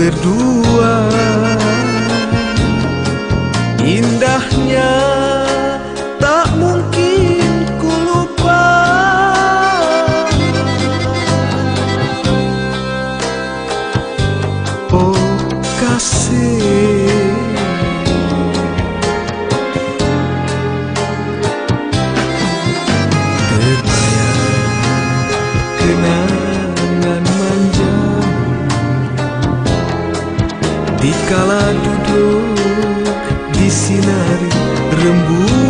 berdua. Indahnya tak mungkin ku lupa. Oh kasih mencari rembulan